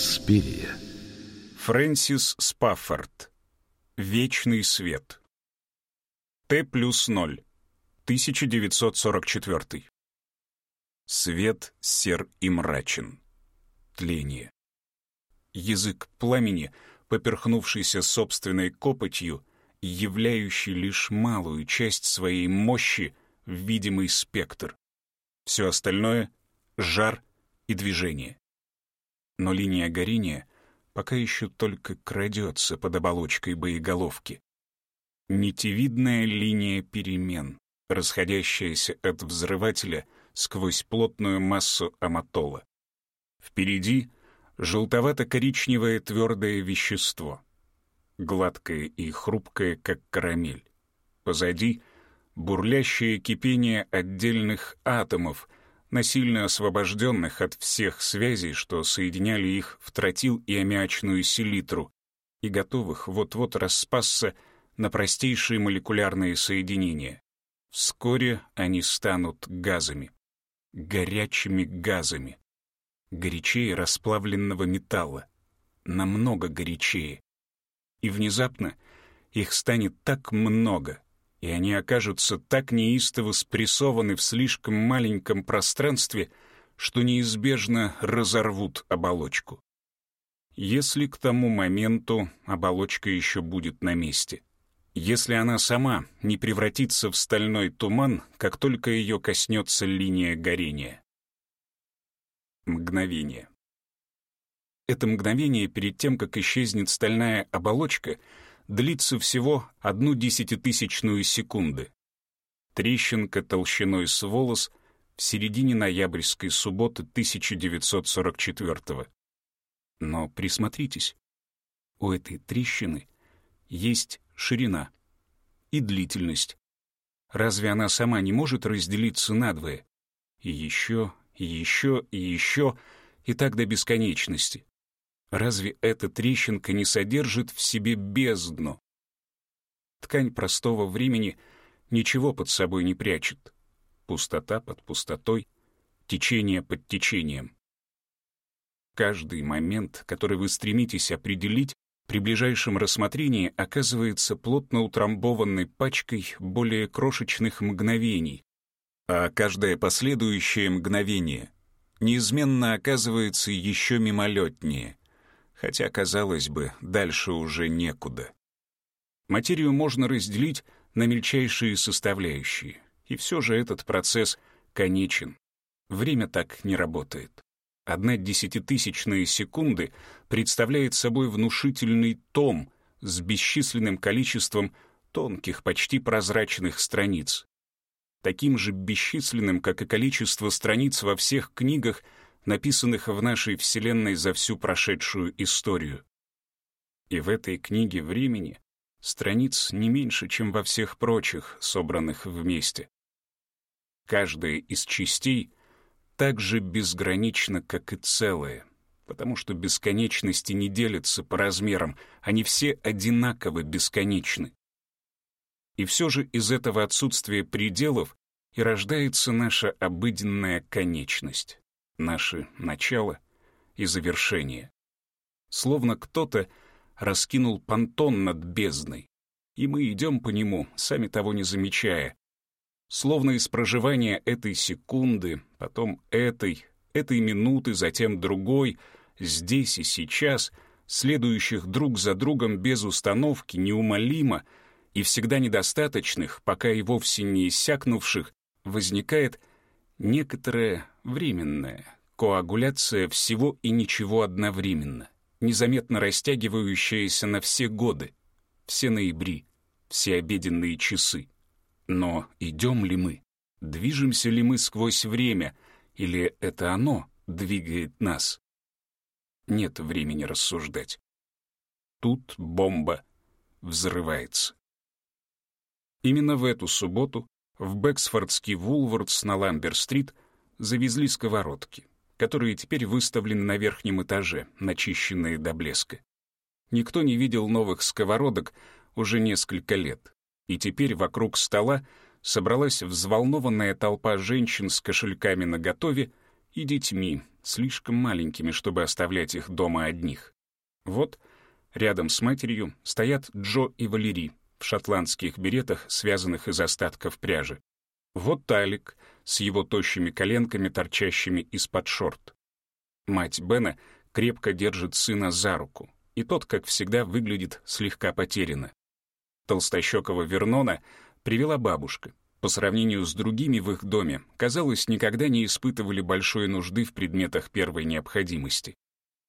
Инспирия. Фрэнсис Спаффорд. Вечный свет. Т плюс ноль. 1944. Свет сер и мрачен. Тление. Язык пламени, поперхнувшийся собственной копотью, являющий лишь малую часть своей мощи в видимый спектр. Все остальное — жар и движение. Но линия горения пока еще только крадется под оболочкой боеголовки. Нитевидная линия перемен, расходящаяся от взрывателя сквозь плотную массу аматола. Впереди желтовато-коричневое твердое вещество, гладкое и хрупкое, как карамель. Позади бурлящее кипение отдельных атомов, насильно освобожденных от всех связей, что соединяли их в тротил и аммиачную селитру, и готовых вот-вот распасться на простейшие молекулярные соединения. Вскоре они станут газами. Горячими газами. Горячее расплавленного металла. Намного горячее. И внезапно их станет так много, и они окажутся так неистово спрессованы в слишком маленьком пространстве, что неизбежно разорвут оболочку. Если к тому моменту оболочка еще будет на месте. Если она сама не превратится в стальной туман, как только ее коснется линия горения. Мгновение. Это мгновение перед тем, как исчезнет стальная оболочка — длится всего одну десятитысячную секунды. Трещинка толщиной с волос в середине ноябрьской субботы 1944 -го. Но присмотритесь, у этой трещины есть ширина и длительность. Разве она сама не может разделиться надвое? И еще, и еще, и еще, и так до бесконечности. Разве эта трещинка не содержит в себе бездну? Ткань простого времени ничего под собой не прячет. Пустота под пустотой, течение под течением. Каждый момент, который вы стремитесь определить, при ближайшем рассмотрении оказывается плотно утрамбованной пачкой более крошечных мгновений, а каждое последующее мгновение неизменно оказывается еще мимолетнее, хотя, казалось бы, дальше уже некуда. Материю можно разделить на мельчайшие составляющие, и все же этот процесс конечен. Время так не работает. Одна десятитысячная секунды представляет собой внушительный том с бесчисленным количеством тонких, почти прозрачных страниц. Таким же бесчисленным, как и количество страниц во всех книгах — написанных в нашей Вселенной за всю прошедшую историю. И в этой книге времени страниц не меньше, чем во всех прочих, собранных вместе. Каждая из частей так же безгранична, как и целое, потому что бесконечности не делятся по размерам, они все одинаково бесконечны. И все же из этого отсутствия пределов и рождается наша обыденная конечность наше начало и завершение. Словно кто-то раскинул понтон над бездной, и мы идем по нему, сами того не замечая. Словно из проживания этой секунды, потом этой, этой минуты, затем другой, здесь и сейчас, следующих друг за другом без установки, неумолимо и всегда недостаточных, пока и вовсе не иссякнувших, возникает некоторое временная коагуляция всего и ничего одновременно, незаметно растягивающаяся на все годы, все ноябри, все обеденные часы. Но идем ли мы? Движемся ли мы сквозь время, или это оно двигает нас? Нет времени рассуждать. Тут бомба взрывается. Именно в эту субботу в Бэксфордский Вулвардс на Ламбер-стрит завезли сковородки, которые теперь выставлены на верхнем этаже, начищенные до блеска. Никто не видел новых сковородок уже несколько лет, и теперь вокруг стола собралась взволнованная толпа женщин с кошельками наготове и детьми, слишком маленькими, чтобы оставлять их дома одних. Вот рядом с матерью стоят Джо и Валери в шотландских беретах, связанных из остатков пряжи. Вот Талик с его тощими коленками, торчащими из-под шорт. Мать Бена крепко держит сына за руку, и тот, как всегда, выглядит слегка потерянно. Толстощекого Вернона привела бабушка. По сравнению с другими в их доме, казалось, никогда не испытывали большой нужды в предметах первой необходимости.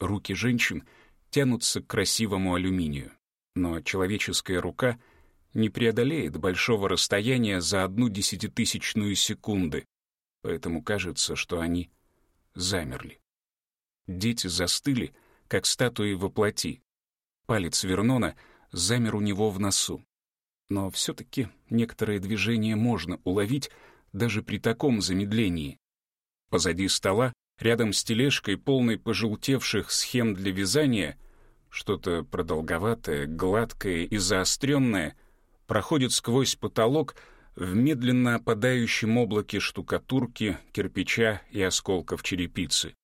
Руки женщин тянутся к красивому алюминию, но человеческая рука не преодолеет большого расстояния за одну десятитысячную секунды, поэтому кажется, что они замерли. Дети застыли, как статуи во плоти. Палец Вернона замер у него в носу. Но все-таки некоторые движения можно уловить даже при таком замедлении. Позади стола, рядом с тележкой, полной пожелтевших схем для вязания, что-то продолговатое, гладкое и заостренное проходит сквозь потолок в медленно опадающем облаке штукатурки, кирпича и осколков черепицы.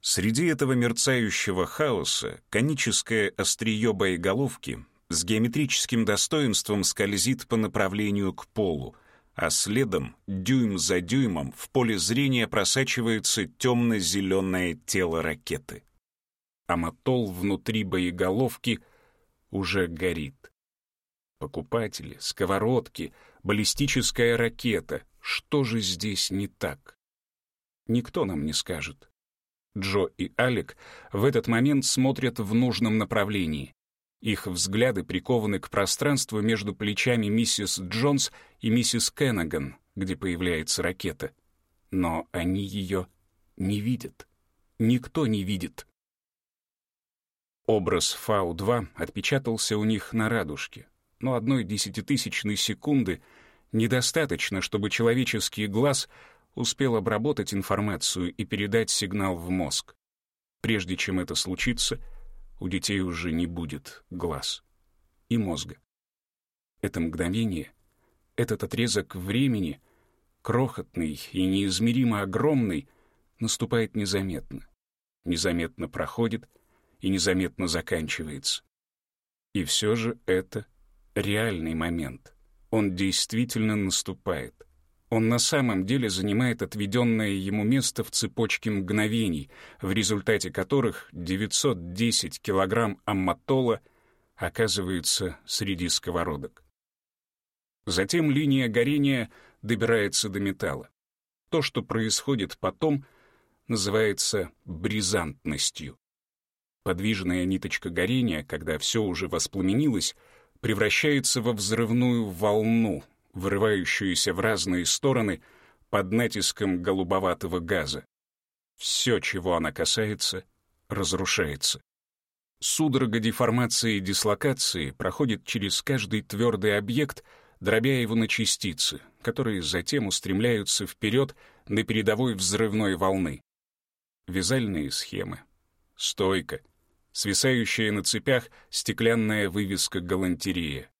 Среди этого мерцающего хаоса коническое острие боеголовки с геометрическим достоинством скользит по направлению к полу, а следом, дюйм за дюймом, в поле зрения просачивается темно-зеленое тело ракеты. А мотол внутри боеголовки уже горит. Покупатели, сковородки, баллистическая ракета. Что же здесь не так? Никто нам не скажет. Джо и Алек в этот момент смотрят в нужном направлении. Их взгляды прикованы к пространству между плечами миссис Джонс и миссис Кеннеган, где появляется ракета. Но они ее не видят. Никто не видит. Образ Фау-2 отпечатался у них на радужке, но одной десятитысячной секунды недостаточно, чтобы человеческий глаз успел обработать информацию и передать сигнал в мозг. Прежде чем это случится — у детей уже не будет глаз и мозга. Это мгновение, этот отрезок времени, крохотный и неизмеримо огромный, наступает незаметно. Незаметно проходит и незаметно заканчивается. И все же это реальный момент. Он действительно наступает. Он на самом деле занимает отведенное ему место в цепочке мгновений, в результате которых 910 килограмм амматола оказывается среди сковородок. Затем линия горения добирается до металла. То, что происходит потом, называется бризантностью. Подвижная ниточка горения, когда все уже воспламенилось, превращается во взрывную волну — вырывающуюся в разные стороны под натиском голубоватого газа. Все, чего она касается, разрушается. Судорога деформации и дислокации проходит через каждый твердый объект, дробя его на частицы, которые затем устремляются вперед на передовой взрывной волны. Вязальные схемы, стойка, свисающая на цепях стеклянная вывеска галантерея,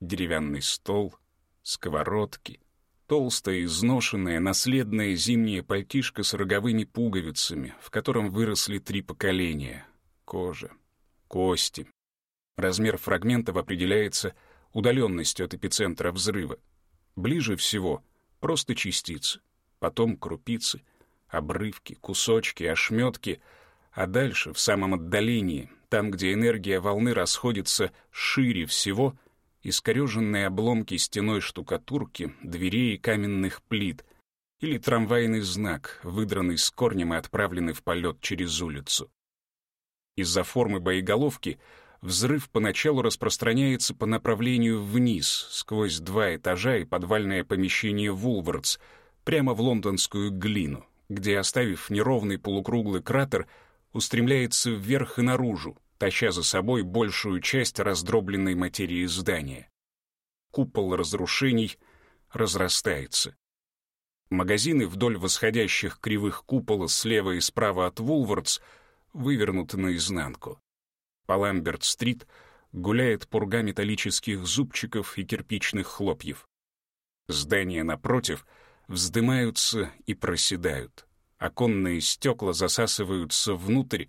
деревянный стол, сковородки, толстая, изношенная, наследная зимняя пальтишко с роговыми пуговицами, в котором выросли три поколения. Кожа, кости. Размер фрагментов определяется удаленностью от эпицентра взрыва. Ближе всего просто частицы, потом крупицы, обрывки, кусочки, ошметки, а дальше, в самом отдалении, там, где энергия волны расходится шире всего — искореженные обломки стеной штукатурки, дверей и каменных плит или трамвайный знак, выдранный с корнем и отправленный в полет через улицу. Из-за формы боеголовки взрыв поначалу распространяется по направлению вниз, сквозь два этажа и подвальное помещение Вулвардс, прямо в лондонскую глину, где, оставив неровный полукруглый кратер, устремляется вверх и наружу, таща за собой большую часть раздробленной материи здания. Купол разрушений разрастается. Магазины вдоль восходящих кривых купола слева и справа от Вулвардс вывернуты наизнанку. По Ламберт-стрит гуляет пурга металлических зубчиков и кирпичных хлопьев. Здания напротив вздымаются и проседают. Оконные стекла засасываются внутрь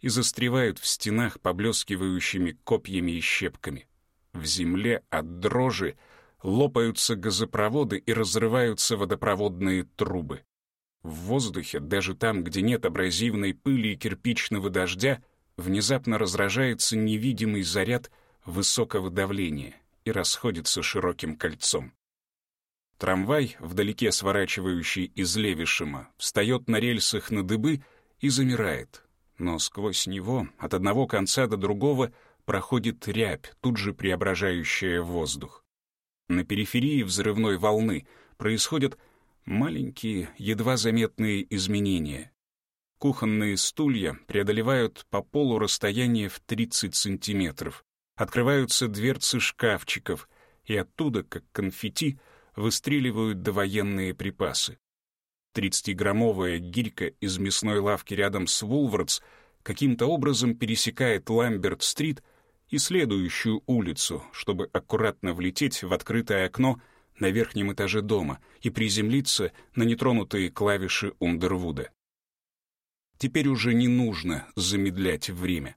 и застревают в стенах поблескивающими копьями и щепками. В земле от дрожи лопаются газопроводы и разрываются водопроводные трубы. В воздухе, даже там, где нет абразивной пыли и кирпичного дождя, внезапно разражается невидимый заряд высокого давления и расходится широким кольцом. Трамвай, вдалеке сворачивающий из Левишема, встает на рельсах на дыбы и замирает. Но сквозь него, от одного конца до другого, проходит рябь, тут же преображающая воздух. На периферии взрывной волны происходят маленькие, едва заметные изменения. Кухонные стулья преодолевают по полу расстояние в 30 сантиметров. Открываются дверцы шкафчиков, и оттуда, как конфетти, выстреливают довоенные припасы. 30-граммовая гирька из мясной лавки рядом с Вулвардс каким-то образом пересекает Ламберт-стрит и следующую улицу, чтобы аккуратно влететь в открытое окно на верхнем этаже дома и приземлиться на нетронутые клавиши Ундервуда. Теперь уже не нужно замедлять время.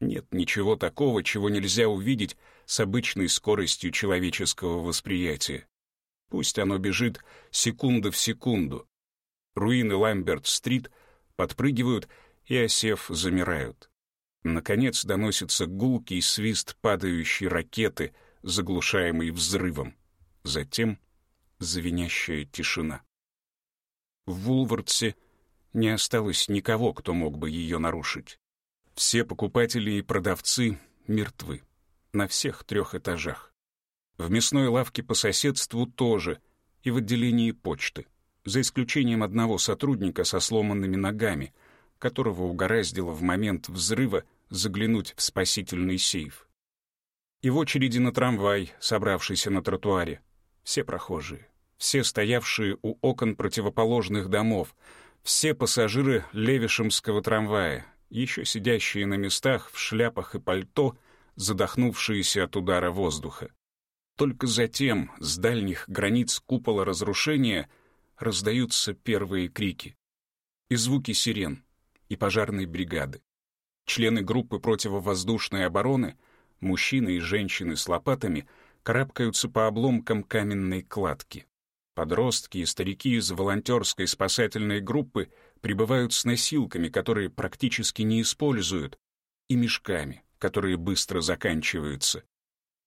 Нет ничего такого, чего нельзя увидеть с обычной скоростью человеческого восприятия. Пусть оно бежит секунда в секунду. Руины Ламберт-стрит подпрыгивают и, осев, замирают. Наконец доносится гулкий свист падающей ракеты, заглушаемый взрывом. Затем звенящая тишина. В Вулвардсе не осталось никого, кто мог бы ее нарушить. Все покупатели и продавцы мертвы. На всех трех этажах. В мясной лавке по соседству тоже, и в отделении почты, за исключением одного сотрудника со сломанными ногами, которого угораздило в момент взрыва заглянуть в спасительный сейф. И в очереди на трамвай, собравшийся на тротуаре, все прохожие, все стоявшие у окон противоположных домов, все пассажиры Левишемского трамвая, еще сидящие на местах в шляпах и пальто, задохнувшиеся от удара воздуха. Только затем с дальних границ купола разрушения раздаются первые крики. И звуки сирен, и пожарной бригады. Члены группы противовоздушной обороны, мужчины и женщины с лопатами, карабкаются по обломкам каменной кладки. Подростки и старики из волонтерской спасательной группы прибывают с носилками, которые практически не используют, и мешками, которые быстро заканчиваются.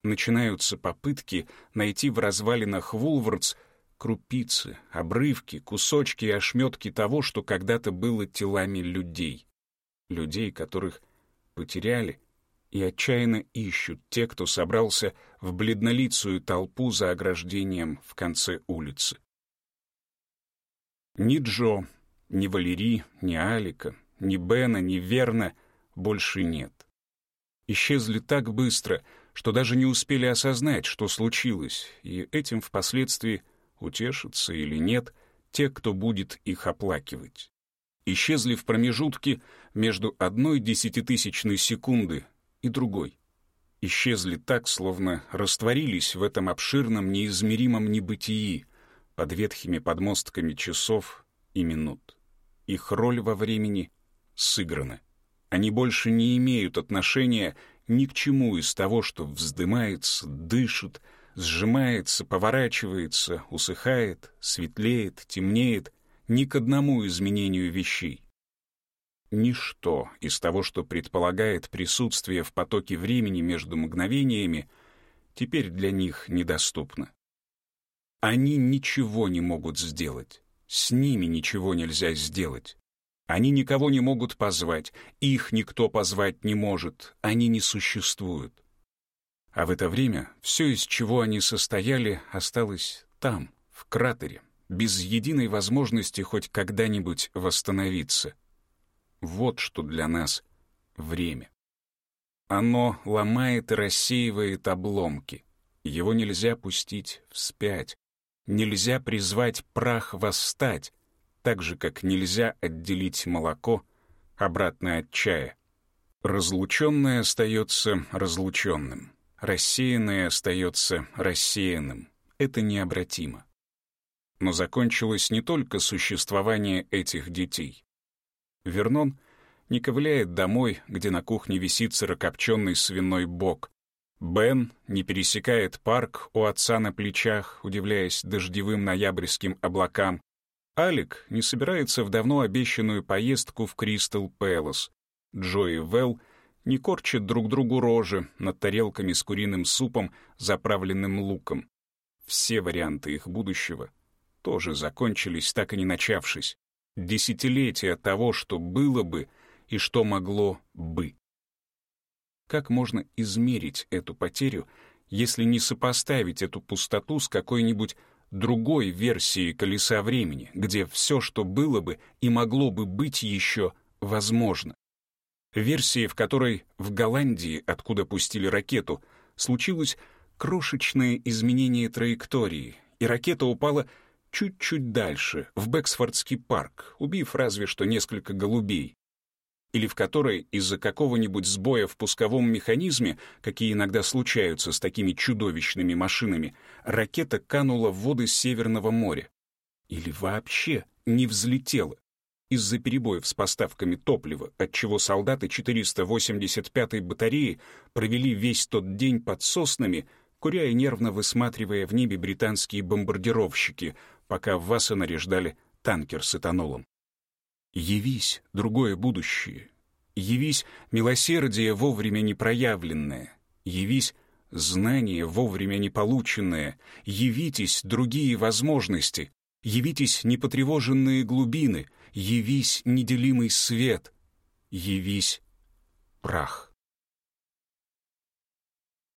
Начинаются попытки найти в развалинах Вулвардс крупицы, обрывки, кусочки и ошметки того, что когда-то было телами людей. Людей, которых потеряли и отчаянно ищут те, кто собрался в бледнолицую толпу за ограждением в конце улицы. Ни Джо, ни Валерий, ни Алика, ни Бена, ни Верна больше нет. Исчезли так быстро, что даже не успели осознать, что случилось, и этим впоследствии утешатся или нет те, кто будет их оплакивать. Исчезли в промежутке между одной десятитысячной секунды и другой. Исчезли так, словно растворились в этом обширном, неизмеримом небытии, под ветхими подмостками часов и минут. Их роль во времени сыграна. Они больше не имеют отношения ни к чему из того, что вздымается, дышит, сжимается, поворачивается, усыхает, светлеет, темнеет, ни к одному изменению вещей. Ничто из того, что предполагает присутствие в потоке времени между мгновениями, теперь для них недоступно. Они ничего не могут сделать. С ними ничего нельзя сделать. Они никого не могут позвать, их никто позвать не может, они не существуют. А в это время все, из чего они состояли, осталось там, в кратере, без единой возможности хоть когда-нибудь восстановиться. Вот что для нас время. Оно ломает и рассеивает обломки. Его нельзя пустить вспять. Нельзя призвать прах восстать, так же, как нельзя отделить молоко обратно от чая. Разлученное остается разлученным. Рассеянное остается рассеянным. Это необратимо. но закончилось не только существование этих детей. Вернон не ковыляет домой, где на кухне висит сырокопченый свиной бок. Бен не пересекает парк у отца на плечах, удивляясь дождевым ноябрьским облакам. Алик не собирается в давно обещанную поездку в Кристал Пэлас. Джо и Вэл не корчат друг другу рожи над тарелками с куриным супом, заправленным луком. Все варианты их будущего тоже закончились, так и не начавшись. Десятилетия того, что было бы и что могло бы. Как можно измерить эту потерю, если не сопоставить эту пустоту с какой-нибудь другой версией колеса времени, где все, что было бы и могло бы быть еще возможно? Версии, в которой в Голландии, откуда пустили ракету, случилось крошечное изменение траектории, и ракета упала чуть-чуть дальше, в Бэксфордский парк, убив разве что несколько голубей или в которой из-за какого-нибудь сбоя в пусковом механизме, какие иногда случаются с такими чудовищными машинами, ракета канула в воды Северного моря. Или вообще не взлетела из-за перебоев с поставками топлива, отчего солдаты 485-й батареи провели весь тот день под соснами, куря и нервно высматривая в небе британские бомбардировщики, пока в Васа нареждали танкер с этанолом. Явись другое будущее. Явись милосердие вовремя не проявленное. Явись знание вовремя не полученное. Явитесь другие возможности. Явитесь непотревоженные глубины. Явись неделимый свет. Явись прах.